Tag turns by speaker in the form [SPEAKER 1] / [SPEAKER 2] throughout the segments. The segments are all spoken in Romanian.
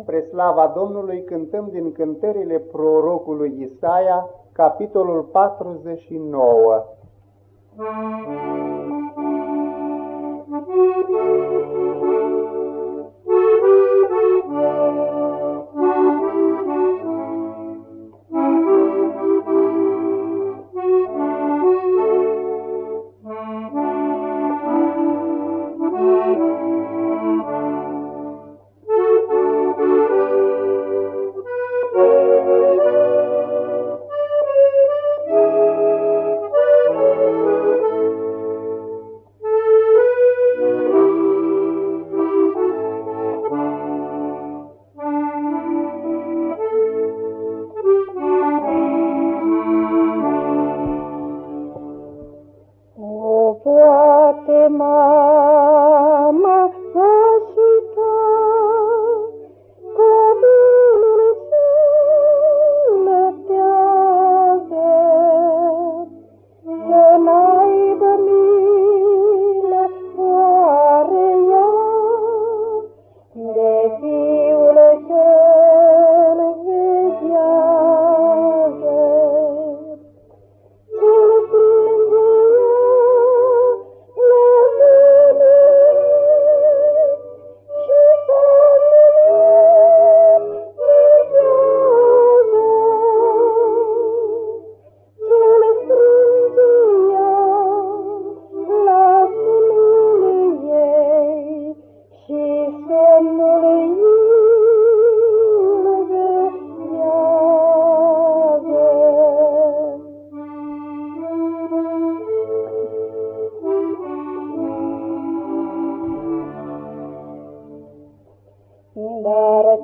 [SPEAKER 1] Spre slava Domnului cântăm din cântările prorocului Isaia, capitolul 49.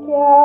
[SPEAKER 2] Yeah.